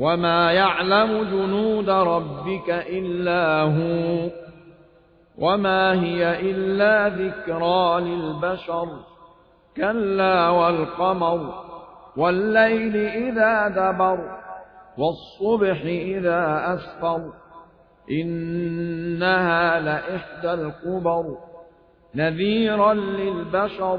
وما يعلم جنود ربك إلا هو وما هي إلا ذكرى للبشر كلا والقمر والليل إذا دبر والصبح إذا أسفر إنها لإحدى الكبر نذيرا للبشر